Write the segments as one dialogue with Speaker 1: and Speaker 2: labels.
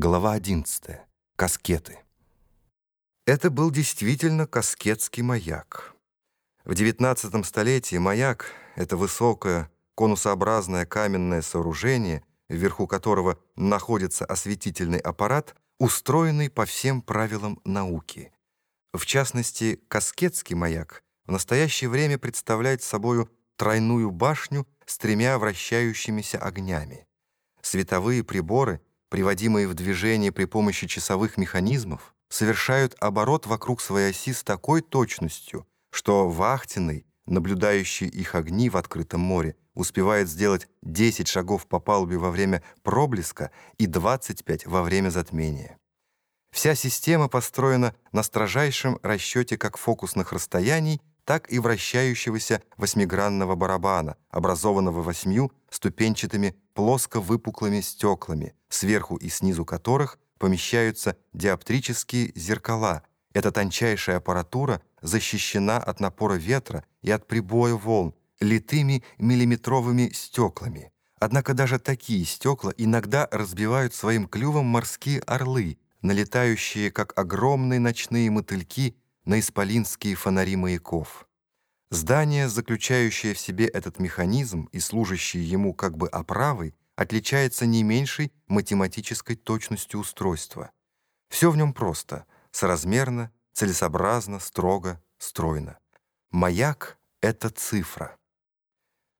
Speaker 1: Глава 11. Каскеты. Это был действительно каскетский маяк. В XIX столетии маяк — это высокое, конусообразное каменное сооружение, вверху которого находится осветительный аппарат, устроенный по всем правилам науки. В частности, каскетский маяк в настоящее время представляет собою тройную башню с тремя вращающимися огнями. Световые приборы — приводимые в движение при помощи часовых механизмов, совершают оборот вокруг своей оси с такой точностью, что вахтенный, наблюдающий их огни в открытом море, успевает сделать 10 шагов по палубе во время проблеска и 25 во время затмения. Вся система построена на строжайшем расчете как фокусных расстояний, так и вращающегося восьмигранного барабана, образованного восьмью ступенчатыми плоско-выпуклыми стеклами, сверху и снизу которых помещаются диоптрические зеркала. Эта тончайшая аппаратура защищена от напора ветра и от прибоя волн литыми миллиметровыми стеклами. Однако даже такие стекла иногда разбивают своим клювом морские орлы, налетающие, как огромные ночные мотыльки, на исполинские фонари маяков. Здание, заключающее в себе этот механизм и служащее ему как бы оправой, отличается не меньшей математической точностью устройства. Все в нем просто, соразмерно, целесообразно, строго, стройно. Маяк — это цифра.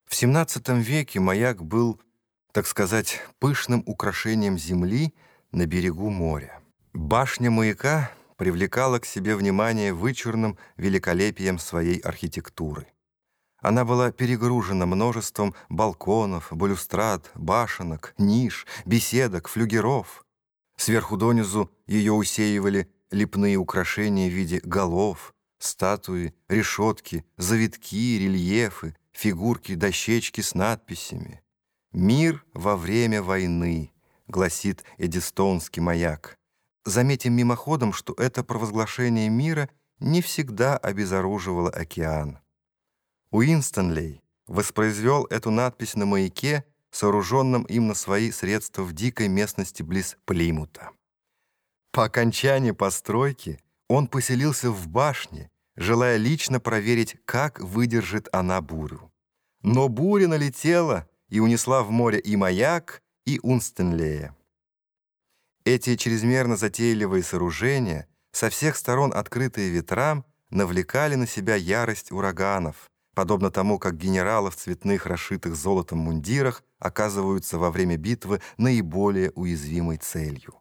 Speaker 1: В XVII веке маяк был, так сказать, пышным украшением земли на берегу моря. Башня маяка привлекала к себе внимание вычурным великолепием своей архитектуры. Она была перегружена множеством балконов, балюстрад, башенок, ниш, беседок, флюгеров. Сверху донизу ее усеивали лепные украшения в виде голов, статуи, решетки, завитки, рельефы, фигурки, дощечки с надписями. «Мир во время войны», — гласит Эдистонский маяк. Заметим мимоходом, что это провозглашение мира не всегда обезоруживало океан. Уинстонлей воспроизвел эту надпись на маяке, сооруженном им на свои средства в дикой местности близ Плимута. По окончании постройки он поселился в башне, желая лично проверить, как выдержит она бурю. Но буря налетела и унесла в море и маяк, и Унстенлея. Эти чрезмерно затейливые сооружения, со всех сторон открытые ветрам, навлекали на себя ярость ураганов, подобно тому, как генералы в цветных, расшитых золотом мундирах оказываются во время битвы наиболее уязвимой целью.